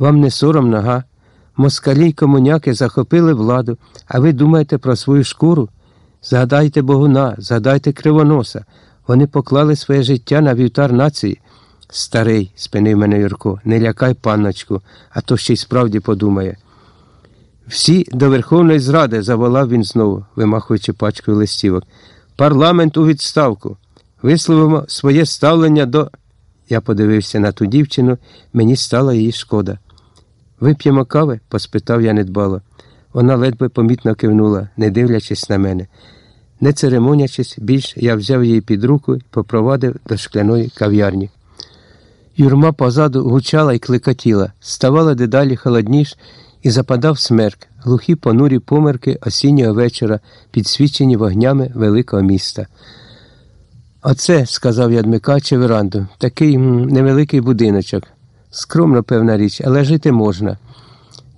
Вам не соромно, га? Москалі й комуняки захопили владу, а ви думаєте про свою шкуру? Згадайте Богуна, згадайте кривоноса. Вони поклали своє життя на вівтар нації. Старий, спинив мене Юрко, не лякай панночку, а то ще й справді подумає. Всі до Верховної Зради, заволав він знову, вимахуючи пачкою листівок. Парламент у відставку. Висловимо своє ставлення до. Я подивився на ту дівчину, мені стала її шкода. Вип'ємо кави? поспитав я недбало. Вона ледве помітно кивнула, не дивлячись на мене. Не церемонячись, більш я взяв її під руку і попровадив до шкляної кав'ярні. Юрма позаду гучала і кликотіла, ставала дедалі холодніш і западав смерк, глухі понурі померки осіннього вечора, підсвічені вогнями великого міста. Оце, сказав я веранду, такий невеликий будиночок. Скромно, певна річ, але жити можна.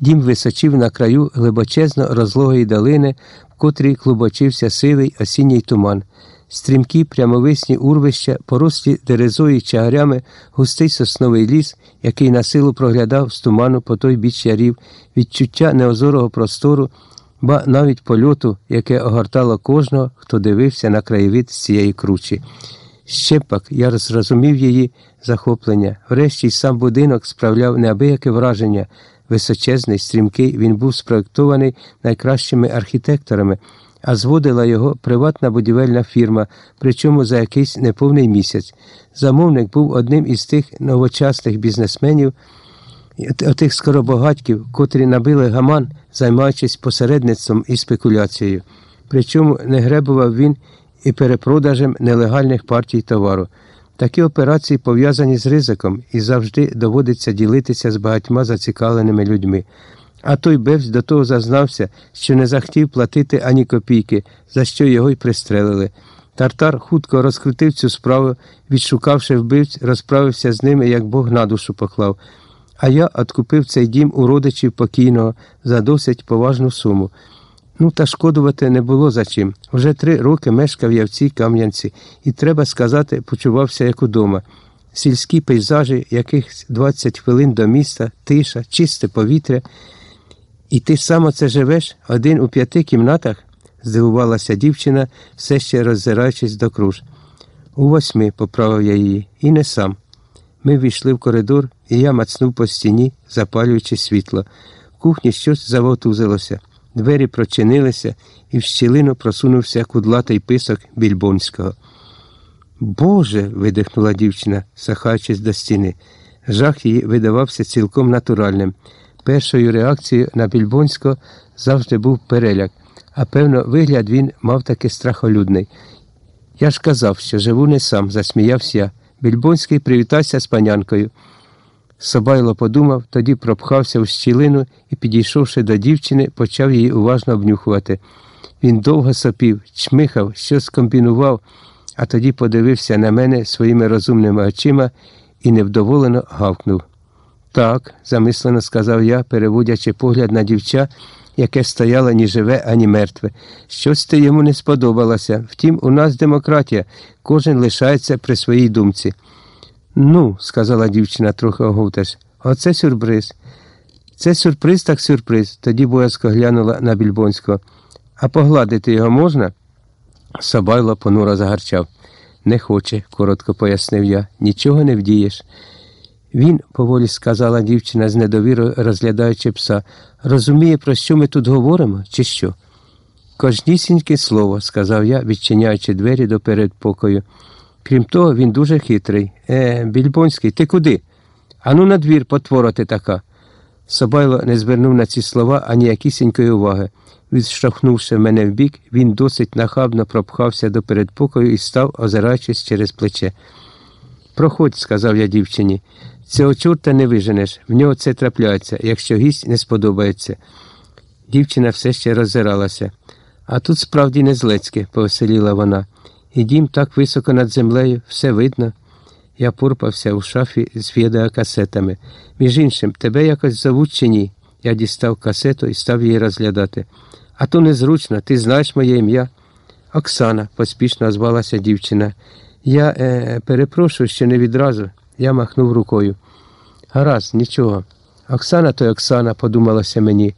Дім височив на краю глибочезно розлогої долини, в котрій клубочився сивий осінній туман. Стрімкі прямовисні урвища, порослі дерезою й чагарями, густий сосновий ліс, який на силу проглядав з туману по той біч ярів, відчуття неозорого простору, ба навіть польоту, яке огортало кожного, хто дивився на краєвид з цієї кручі. Ще пак я зрозумів її захоплення. Врешті сам будинок справляв неабияке враження. Височезний, стрімкий, він був спроєктований найкращими архітекторами, а зводила його приватна будівельна фірма, причому за якийсь неповний місяць. Замовник був одним із тих новочасних бізнесменів, отих скоробогатьків, котрі набили гаман, займаючись посередництвом і спекуляцією. Причому не гребував він і перепродажем нелегальних партій товару. Такі операції пов'язані з ризиком і завжди доводиться ділитися з багатьма зацікавленими людьми. А той Бевсь до того зазнався, що не захотів платити ані копійки, за що його й пристрелили. Тартар хутко розкрутив цю справу, відшукавши вбивць, розправився з ними, як Бог на душу поклав. А я откупив цей дім у родичів покійного за досить поважну суму. Ну, та шкодувати не було за чим. Вже три роки мешкав я в цій Кам'янці і, треба сказати, почувався як удома. Сільські пейзажі, яких 20 хвилин до міста, тиша, чисте повітря. І ти саме це живеш один у п'яти кімнатах? здивувалася дівчина, все ще роззираючись до круж. У восьми, поправив я її, і не сам. Ми війшли в коридор, і я мацнув по стіні, запалюючи світло. В кухні щось завовтузилося. Двері прочинилися, і в щілину просунувся кудлатий писок Більбонського. Боже. видихнула дівчина, сахаючись до стіни. Жах її видавався цілком натуральним. Першою реакцією на Більбонського завжди був переляк, а певно, вигляд він мав таки страхолюдний. Я ж казав, що живу не сам, засміявся я. Більбонський привітався з панянкою. Собайло подумав, тоді пропхався в щілину і, підійшовши до дівчини, почав її уважно обнюхувати. Він довго сопів, чмихав, щось комбінував, а тоді подивився на мене своїми розумними очима і невдоволено гавкнув. Так, замислено сказав я, переводячи погляд на дівча, яке стояло ні живе, ані мертве. Щось ти йому не сподобалося. Втім, у нас демократія, кожен лишається при своїй думці. Ну, сказала дівчина, трохи оговтась, оце сюрприз. Це сюрприз, так сюрприз, тоді боязко глянула на Більбонського. А погладити його можна? Собайло понуро загарчав. Не хоче, коротко пояснив я, нічого не вдієш. Він, поволі сказала дівчина з недовірою, розглядаючи пса, розуміє, про що ми тут говоримо, чи що? Кожнісіньке слово, сказав я, відчиняючи двері до передпокою. Крім того, він дуже хитрий. Е, Більбонський, ти куди? Ану на двір, потвора ти така. Собайло не звернув на ці слова ані якісінької уваги. Відштовхнувши мене вбік, він досить нахабно пропхався до передпокою і став, озираючись через плече. Проходь, сказав я дівчині. Цього чорта не виженеш, в нього це трапляється, якщо гість не сподобається. Дівчина все ще роззиралася. А тут справді не злецьке, повеселіла вона. І дім так високо над землею, все видно. Я порпався у шафі з відеокасетами. Між іншим, тебе якось зовуть чи ні? Я дістав касету і став її розглядати. А то незручно, ти знаєш моє ім'я. Оксана, поспішно озвалася дівчина. Я е, перепрошую, що не відразу. Я махнув рукою. Гаразд, нічого. Оксана то й Оксана, подумалося мені,